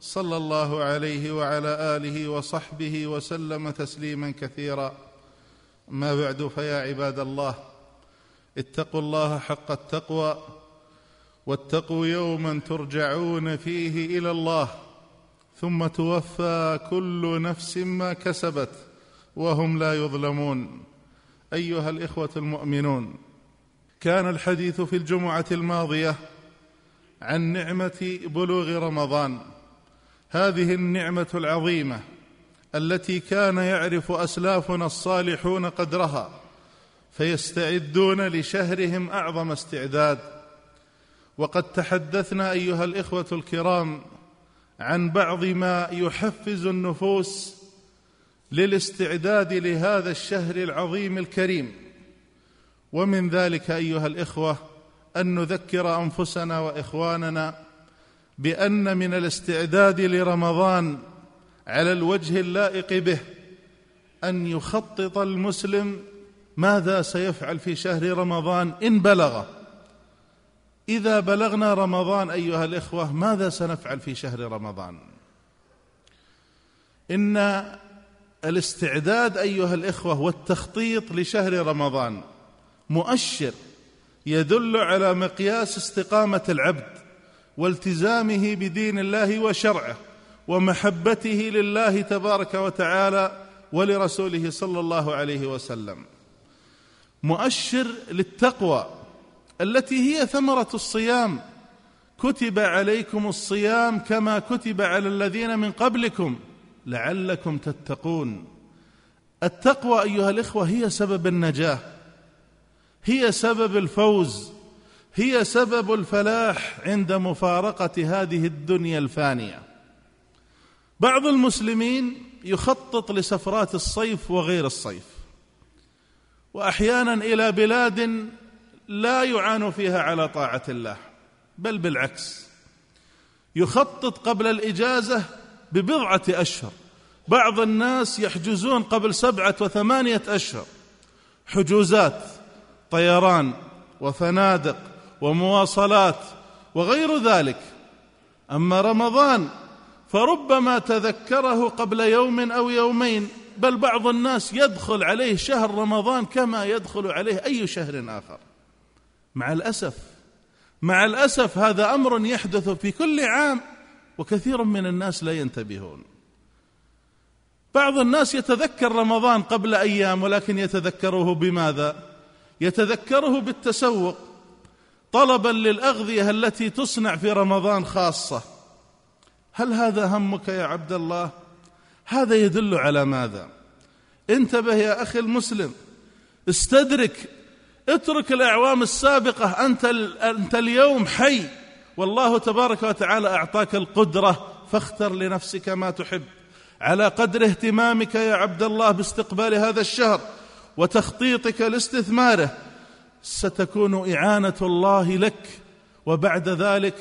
صلى الله عليه وعلى آله وصحبه وسلم تسليما كثيرا. ما بعد فيا عباد الله اتقوا الله حق التقوى واتقوا يوما ترجعون فيه إلى الله ثم توفى كل نفس ما كسبت وهم لا يظلمون. أيها الإخوة المؤمنون كان الحديث في الجمعة الماضية عن نعمة بلوغ رمضان. هذه النعمة العظيمة التي كان يعرف أسلافنا الصالحون قدرها فيستعدون لشهرهم أعظم استعداد. وقد تحدثنا أيها الإخوة الكرام عن بعض ما يحفز النفوس للاستعداد لهذا الشهر العظيم الكريم. ومن ذلك أيها الإخوة أن نذكر أنفسنا وإخواننا بأن من الاستعداد لرمضان على الوجه اللائق به أن يخطط المسلم ماذا سيفعل في شهر رمضان إن بلغ. إذا بلغنا رمضان أيها الإخوة ماذا سنفعل في شهر رمضان؟ إن الاستعداد أيها الإخوة والتخطيط لشهر رمضان مؤشر يدل على مقياس استقامة العبد. والتزامه بدين الله وشرعه ومحبته لله تبارك وتعالى ولرسوله صلى الله عليه وسلم. مؤشر للتقوى التي هي ثمرة الصيام. كتب عليكم الصيام كما كتب على الذين من قبلكم لعلكم تتقون. التقوى أيها الإخوة هي سبب النجاة هي سبب الفوز. هي سبب الفلاح عند مفارقة هذه الدنيا الفانية. بعض المسلمين يخطط لسفرات الصيف وغير الصيف. وأحيانا إلى بلاد لا يعان فيها على طاعة الله بل بالعكس. يخطط قبل الإجازة ببضعة أشهر. بعض الناس يحجزون قبل سبعة وثمانية أشهر. حجوزات طيران وفنادق ومواصلات وغير ذلك. أما رمضان فربما تذكره قبل يوم أو يومين بل بعض الناس يدخل عليه شهر رمضان كما يدخل عليه أي شهر آخر. مع الأسف مع الأسف هذا أمر يحدث في كل عام وكثير من الناس لا ينتبهون. بعض الناس يتذكر رمضان قبل أيام ولكن يتذكره بماذا؟ يتذكره بالتسوق. طلبا للأغذية التي تصنع في رمضان خاصة. هل هذا همك يا عبد الله؟ هذا يدل على ماذا؟ انتبه يا أخي المسلم. استدرك اترك الأعوام السابقة. أنت أنت اليوم حي. والله تبارك وتعالى أعطاك القدرة فاختر لنفسك ما تحب. على قدر اهتمامك يا عبد الله باستقبال هذا الشهر وتخطيطك لاستثماره ستكون إعانة الله لك وبعد ذلك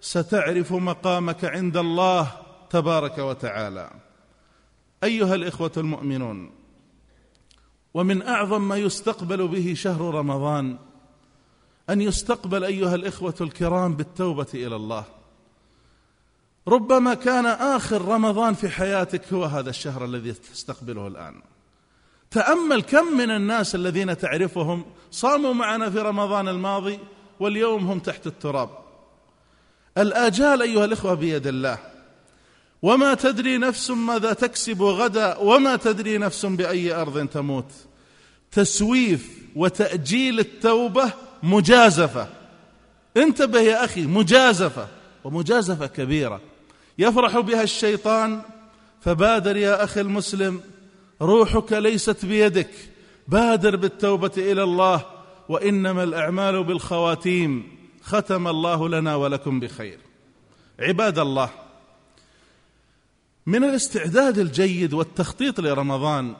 ستعرف مقامك عند الله تبارك وتعالى. أيها الإخوة المؤمنون ومن أعظم ما يستقبل به شهر رمضان أن يستقبل أيها الإخوة الكرام بالتوبة إلى الله. ربما كان آخر رمضان في حياتك هو هذا الشهر الذي تستقبله الآن. تامل كم من الناس الذين تعرفهم صاموا معنا في رمضان الماضي واليوم هم تحت التراب. الآجال أيها الإخوة بيد الله. وما تدري نفس ماذا تكسب غدا وما تدري نفس بأي أرض تموت. تسويف وتأجيل التوبة مجازفة. انتبه يا أخي مجازفة ومجازفة كبيرة. يفرح بها الشيطان فبادر يا أخي المسلم روحك ليست بيدك. بادر بالتوبة إلى الله وإنما الأعمال بالخواتيم. ختم الله لنا ولكم بخير. عباد الله من الاستعداد الجيد والتخطيط لرمضان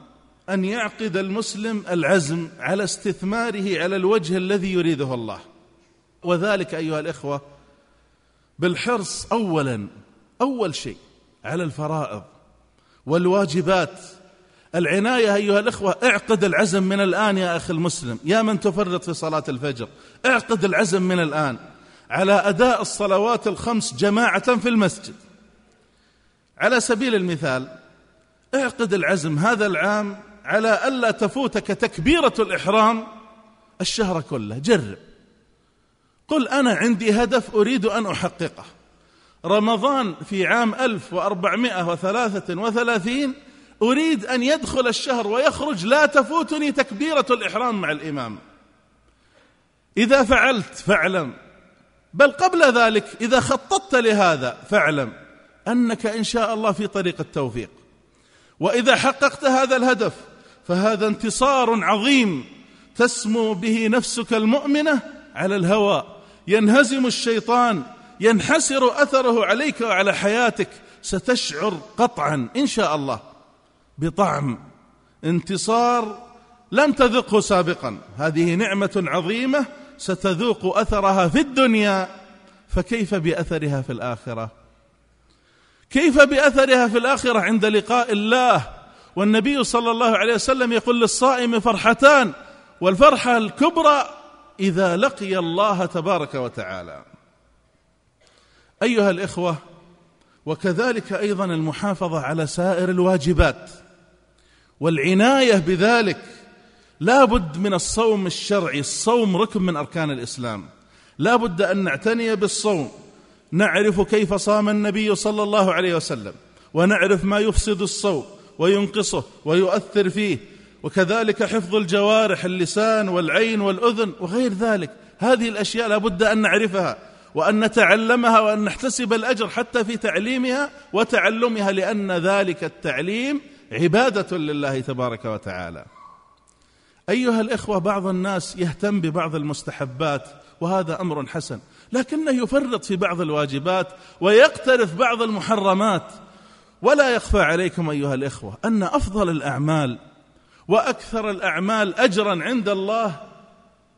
أن يعقد المسلم العزم على استثماره على الوجه الذي يريده الله. وذلك أيها الإخوة بالحرص اولا أول شيء على الفرائض والواجبات العناية أيها الأخوة اعقد العزم من الآن يا أخي المسلم. يا من تفرط في صلاة الفجر اعقد العزم من الآن على أداء الصلوات الخمس جماعة في المسجد. على سبيل المثال اعقد العزم هذا العام على ألا تفوتك تكبيره الإحرام الشهر كله. جرب. قل أنا عندي هدف أريد أن أحققه. رمضان في عام 1433 أريد أن يدخل الشهر ويخرج لا تفوتني تكبيرة الإحرام مع الإمام. إذا فعلت فاعلم. بل قبل ذلك إذا خططت لهذا فاعلم أنك إن شاء الله في طريق التوفيق. وإذا حققت هذا الهدف فهذا انتصار عظيم تسمو به نفسك المؤمنة على الهوى. ينهزم الشيطان ينحسر أثره عليك وعلى حياتك. ستشعر قطعا إن شاء الله. بطعم انتصار لم تذقه سابقا. هذه نعمة عظيمة ستذوق أثرها في الدنيا فكيف بأثرها في الآخرة؟ كيف بأثرها في الآخرة عند لقاء الله؟ والنبي صلى الله عليه وسلم يقول للصائم فرحتان والفرحة الكبرى إذا لقي الله تبارك وتعالى. أيها الإخوة وكذلك أيضا المحافظة على سائر الواجبات. والعناية بذلك لا بد من الصوم الشرعي الصوم ركن من أركان الإسلام. لا بد أن نعتني بالصوم نعرف كيف صام النبي صلى الله عليه وسلم ونعرف ما يفسد الصوم وينقصه ويؤثر فيه وكذلك حفظ الجوارح اللسان والعين والأذن وغير ذلك. هذه الأشياء لا بد أن نعرفها وأن نتعلمها وأن نحتسب الأجر حتى في تعليمها وتعلمها لأن ذلك التعليم عبادة لله تبارك وتعالى. أيها الإخوة بعض الناس يهتم ببعض المستحبات وهذا أمر حسن لكنه يفرط في بعض الواجبات ويقترف بعض المحرمات. ولا يخفى عليكم أيها الإخوة أن أفضل الأعمال وأكثر الأعمال أجرا عند الله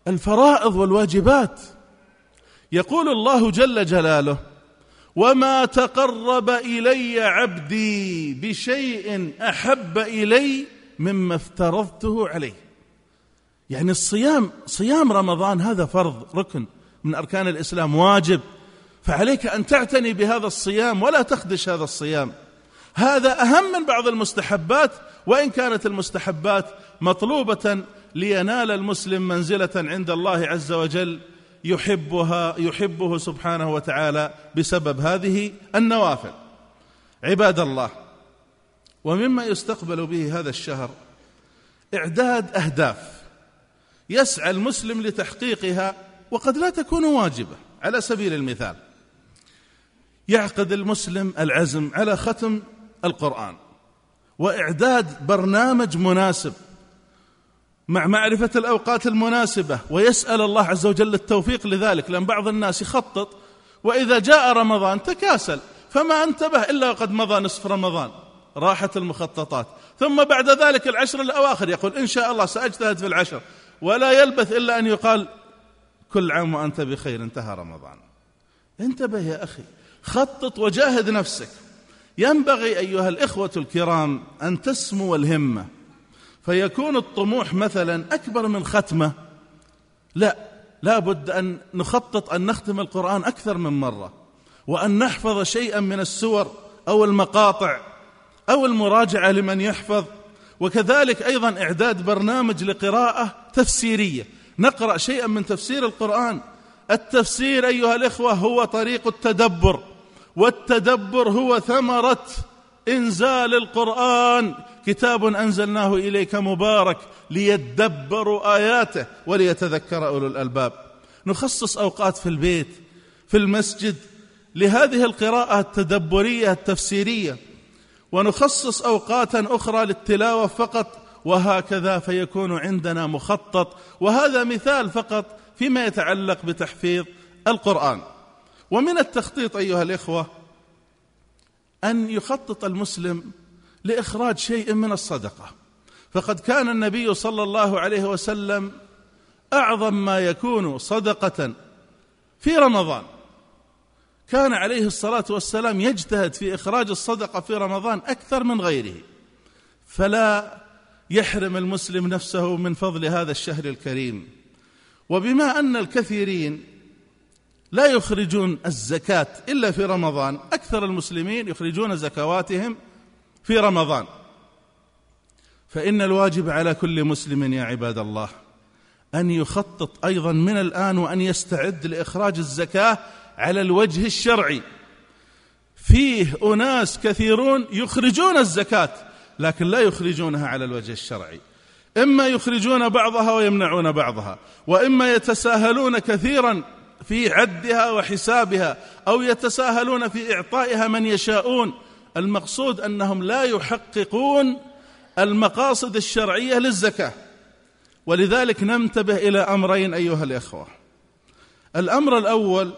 الفرائض والواجبات. يقول الله جل جلاله وما تقرب الي عبدي بشيء احب الي مما افترضته عليه. يعني الصيام صيام رمضان هذا فرض ركن من أركان الإسلام واجب. فعليك أن تعتني بهذا الصيام ولا تخدش هذا الصيام. هذا أهم من بعض المستحبات وإن كانت المستحبات مطلوبة لينال المسلم منزلة عند الله عز وجل يحبها يحبه سبحانه وتعالى بسبب هذه النوافل. عباد الله ومما يستقبل به هذا الشهر إعداد أهداف يسعى المسلم لتحقيقها وقد لا تكون واجبة. على سبيل المثال يعقد المسلم العزم على ختم القرآن وإعداد برنامج مناسب مع معرفة الأوقات المناسبة ويسأل الله عز وجل التوفيق لذلك لأن بعض الناس يخطط وإذا جاء رمضان تكاسل فما انتبه إلا وقد مضى نصف رمضان راحت المخططات. ثم بعد ذلك العشر الأواخر يقول إن شاء الله سأجتهد في العشر. ولا يلبث إلا أن يقال كل عام وأنت بخير انتهى رمضان. انتبه يا أخي خطط وجاهد نفسك. ينبغي أيها الإخوة الكرام أن تسمو الهمة. فيكون الطموح مثلا أكبر من ختمة. لا لا بد أن نخطط أن نختم القرآن أكثر من مرة وأن نحفظ شيئا من السور أو المقاطع أو المراجعة لمن يحفظ. وكذلك أيضا إعداد برنامج لقراءة تفسيرية. نقرأ شيئا من تفسير القرآن. التفسير أيها الإخوة هو طريق التدبر والتدبر هو ثمرة إنزال القرآن كتاب أنزلناه إليك مبارك ليدبروا آياته وليتذكر أولو الألباب. نخصص أوقات في البيت في المسجد لهذه القراءة التدبرية التفسيرية. ونخصص أوقاتا أخرى للتلاوة فقط وهكذا فيكون عندنا مخطط. وهذا مثال فقط فيما يتعلق بتحفيظ القرآن. ومن التخطيط أيها الإخوة أن يخطط المسلم لإخراج شيء من الصدقة. فقد كان النبي صلى الله عليه وسلم أعظم ما يكون صدقة في رمضان. كان عليه الصلاة والسلام يجتهد في إخراج الصدقة في رمضان أكثر من غيره. فلا يحرم المسلم نفسه من فضل هذا الشهر الكريم. وبما أن الكثيرين لا يخرجون الزكاة إلا في رمضان. أكثر المسلمين يخرجون زكواتهم في رمضان. فإن الواجب على كل مسلم يا عباد الله أن يخطط أيضا من الآن وأن يستعد لإخراج الزكاة على الوجه الشرعي. فيه أناس كثيرون يخرجون الزكاة لكن لا يخرجونها على الوجه الشرعي. إما يخرجون بعضها ويمنعون بعضها وإما يتساهلون كثيرا في عدها وحسابها أو يتساهلون في إعطائها من يشاءون. المقصود أنهم لا يحققون المقاصد الشرعية للزكاة. ولذلك ننتبه إلى أمرين أيها الإخوة. الأمر الأول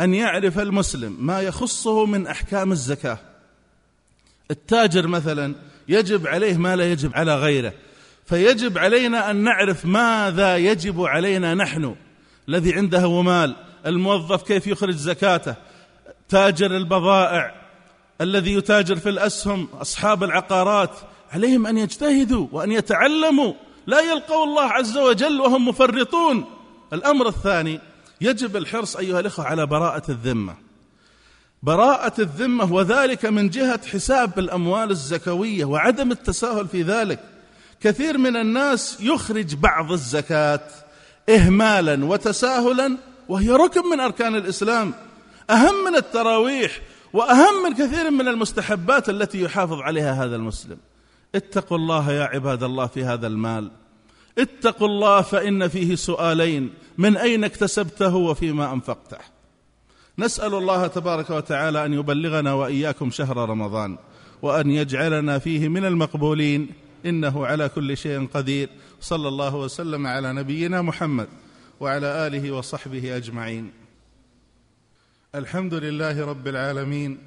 أن يعرف المسلم ما يخصه من أحكام الزكاة. التاجر مثلا يجب عليه ما لا يجب على غيره فيجب علينا أن نعرف ماذا يجب علينا نحن. الذي عنده مال الموظف كيف يخرج زكاته تاجر البضائع الذي يتاجر في الأسهم أصحاب العقارات عليهم أن يجتهدوا وأن يتعلموا. لا يلقوا الله عز وجل وهم مفرطون. الأمر الثاني يجب الحرص أيها الإخوة على براءة الذمة. براءة الذمة وذلك من جهة حساب الأموال الزكوية وعدم التساهل في ذلك. كثير من الناس يخرج بعض الزكاة اهمالا وتساهلا وهي ركن من أركان الإسلام. أهم من التراويح وأهم من كثير من المستحبات التي يحافظ عليها هذا المسلم. اتقوا الله يا عباد الله في هذا المال. اتقوا الله فإن فيه سؤالين من أين اكتسبته وفيما أنفقته. نسأل الله تبارك وتعالى أن يبلغنا وإياكم شهر رمضان وأن يجعلنا فيه من المقبولين. إنه على كل شيء قدير. صلى الله وسلم على نبينا محمد وعلى آله وصحبه أجمعين. الحمد لله رب العالمين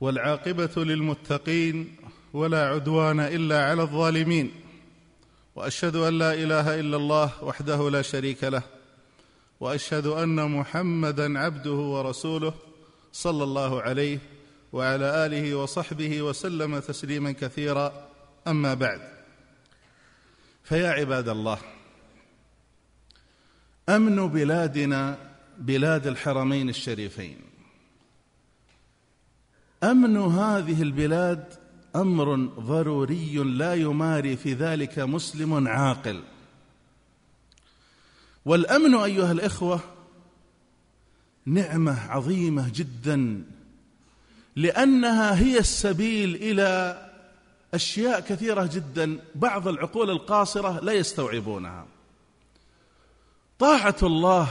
والعاقبة للمتقين ولا عدوان إلا على الظالمين. وأشهد أن لا إله إلا الله وحده لا شريك له. وأشهد أن محمدا عبده ورسوله صلى الله عليه وعلى آله وصحبه وسلم تسليما كثيرا. أما بعد فيا عباد الله أمن بلادنا بلاد الحرمين الشريفين. أمن هذه البلاد أمر ضروري لا يماري في ذلك مسلم عاقل. والأمن أيها الإخوة نعمة عظيمة جدا لأنها هي السبيل إلى أشياء كثيرة جدا بعض العقول القاصرة لا يستوعبونها. طاعة الله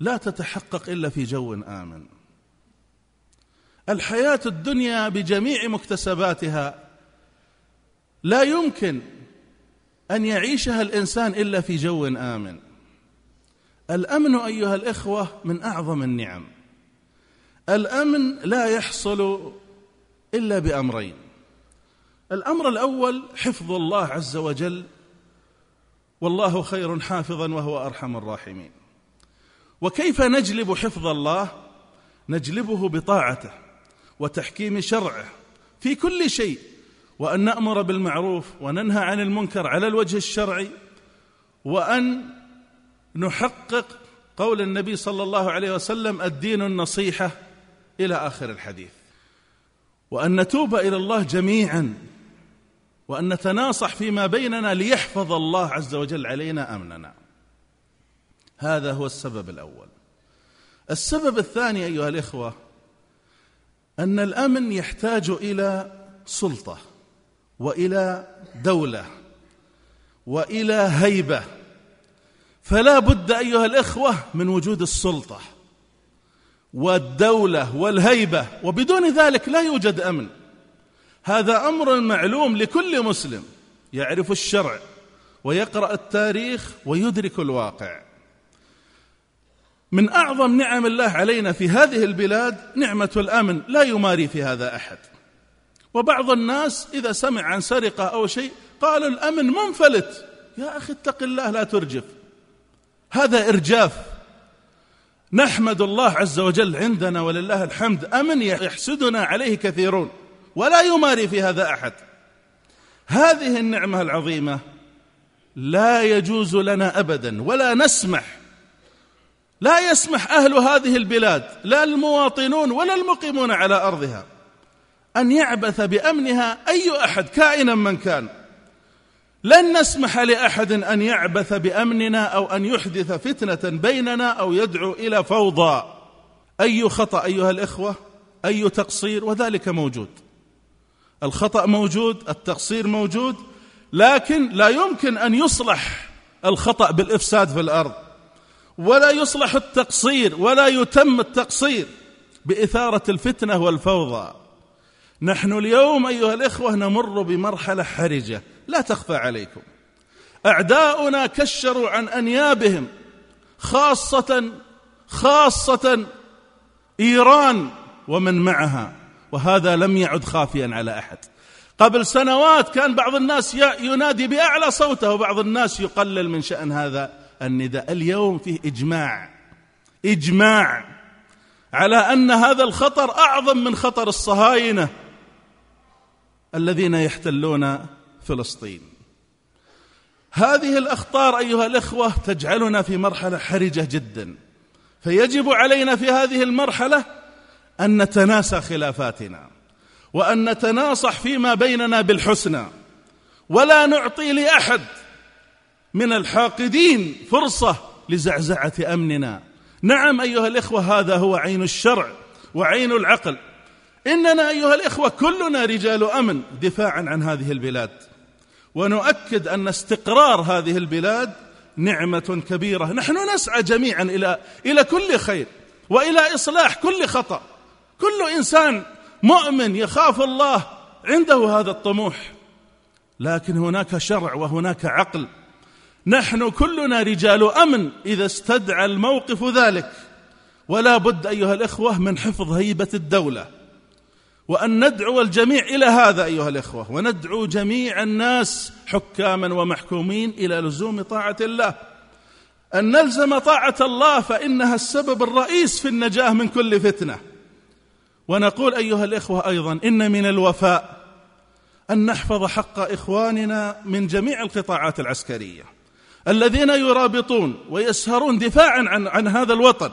لا تتحقق إلا في جو آمن. الحياة الدنيا بجميع مكتسباتها لا يمكن أن يعيشها الإنسان إلا في جو آمن. الأمن أيها الإخوة من أعظم النعم. الأمن لا يحصل إلا بأمرين. الأمر الأول حفظ الله عز وجل والله خير حافظا وهو أرحم الراحمين. وكيف نجلب حفظ الله؟ نجلبه بطاعته وتحكيم شرعه في كل شيء وأن نأمر بالمعروف وننهى عن المنكر على الوجه الشرعي وأن نحقق قول النبي صلى الله عليه وسلم الدين النصيحة. إلى آخر الحديث. وأن نتوب إلى الله جميعا وأن نتناصح فيما بيننا ليحفظ الله عز وجل علينا أمننا. هذا هو السبب الأول. السبب الثاني أيها الإخوة أن الأمن يحتاج إلى سلطة وإلى دولة وإلى هيبة. فلا بد أيها الإخوة من وجود السلطة. والدولة والهيبة وبدون ذلك لا يوجد أمن. هذا أمر معلوم لكل مسلم يعرف الشرع ويقرأ التاريخ ويدرك الواقع. من أعظم نعم الله علينا في هذه البلاد نعمة الأمن لا يماري في هذا أحد. وبعض الناس إذا سمع عن سرقة أو شيء قالوا الأمن منفلت. يا أخي اتق الله لا ترجف. هذا إرجاف. نحمد الله عز وجل عندنا ولله الحمد. أمن يحسدنا عليه كثيرون ولا يماري في هذا أحد. هذه النعمة العظيمة لا يجوز لنا ابدا ولا نسمح لا يسمح أهل هذه البلاد لا المواطنون ولا المقيمون على أرضها أن يعبث بأمنها أي أحد كائنا من كان. لن نسمح لأحد أن يعبث بأمننا أو أن يحدث فتنة بيننا أو يدعو إلى فوضى. أي خطأ أيها الإخوة؟ أي تقصير؟ وذلك موجود. الخطأ موجود التقصير موجود لكن لا يمكن أن يصلح الخطأ بالإفساد في الأرض. ولا يصلح التقصير ولا يتم التقصير بإثارة الفتنة والفوضى. نحن اليوم أيها الإخوة نمر بمرحلة حرجة. لا تخفى عليكم. أعداؤنا كشروا عن أنيابهم خاصه خاصة إيران ومن معها وهذا لم يعد خافيا على أحد. قبل سنوات كان بعض الناس ينادي بأعلى صوته وبعض الناس يقلل من شأن هذا النداء. اليوم فيه إجماع إجماع على أن هذا الخطر أعظم من خطر الصهاينة الذين يحتلون فلسطين. هذه الأخطار أيها الإخوة تجعلنا في مرحلة حرجة جدا فيجب علينا في هذه المرحلة أن نتناسى خلافاتنا وأن نتناصح فيما بيننا بالحسنى ولا نعطي لأحد من الحاقدين فرصة لزعزعة أمننا. نعم أيها الإخوة هذا هو عين الشرع وعين العقل. إننا أيها الإخوة كلنا رجال أمن دفاعا عن هذه البلاد. ونؤكد أن استقرار هذه البلاد نعمة كبيرة. نحن نسعى جميعا إلى إلى كل خير وإلى إصلاح كل خطأ. كل إنسان مؤمن يخاف الله عنده هذا الطموح. لكن هناك شرع وهناك عقل. نحن كلنا رجال أمن إذا استدعى الموقف ذلك. ولا بد أيها الإخوة من حفظ هيبة الدولة. وأن ندعو الجميع إلى هذا أيها الإخوة وندعو جميع الناس حكاما ومحكومين إلى لزوم طاعة الله. أن نلزم طاعة الله فإنها السبب الرئيس في النجاة من كل فتنة. ونقول أيها الإخوة أيضا إن من الوفاء أن نحفظ حق إخواننا من جميع القطاعات العسكرية. الذين يرابطون ويسهرون دفاعا عن عن هذا الوطن.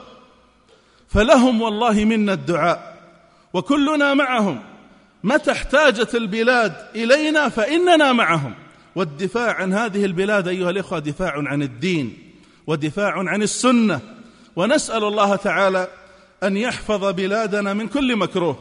فلهم والله منا الدعاء. وكلنا معهم. متى احتاجت البلاد إلينا فإننا معهم. والدفاع عن هذه البلاد أيها الإخوة دفاع عن الدين ودفاع عن السنة. ونسأل الله تعالى أن يحفظ بلادنا من كل مكروه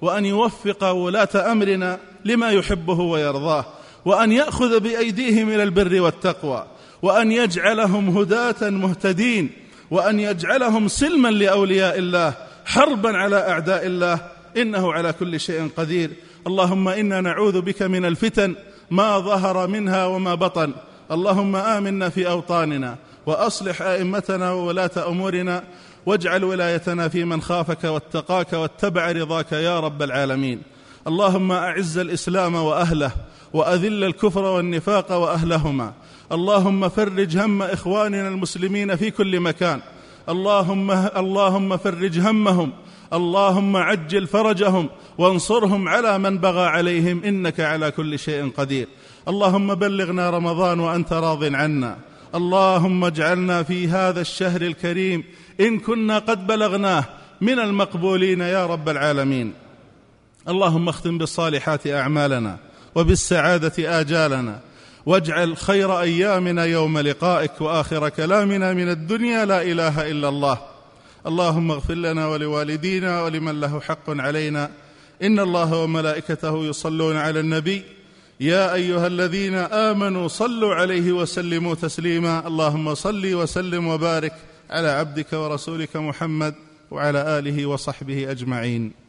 وأن يوفق ولاة أمرنا لما يحبه ويرضاه وأن يأخذ بأيديهم إلى البر والتقوى وأن يجعلهم هداة مهتدين وأن يجعلهم سلما لأولياء الله حربا على أعداء الله إنه على كل شيء قدير. اللهم إنا نعوذ بك من الفتن ما ظهر منها وما بطن. اللهم آمنا في أوطاننا وأصلح أئمتنا وولاة أمورنا واجعل ولايتنا في من خافك واتقاك واتبع رضاك يا رب العالمين. اللهم أعز الإسلام وأهله وأذل الكفر والنفاق وأهلهما. اللهم فرج هم إخواننا المسلمين في كل مكان. اللهم اللهم فرج همهم اللهم عجل فرجهم وانصرهم على من بغى عليهم إنك على كل شيء قدير. اللهم بلغنا رمضان وأنت راض عنا. اللهم اجعلنا في هذا الشهر الكريم إن كنا قد بلغناه من المقبولين يا رب العالمين. اللهم اختم بالصالحات أعمالنا وبالسعادة آجالنا. واجعل خير أيامنا يوم لقائك وآخر كلامنا من الدنيا لا إله إلا الله. اللهم اغفر لنا ولوالدينا ولمن له حق علينا. إن الله وملائكته يصلون على النبي. يا أيها الذين آمنوا صلوا عليه وسلموا تسليما. اللهم صل وسلم وبارك على عبدك ورسولك محمد وعلى آله وصحبه أجمعين.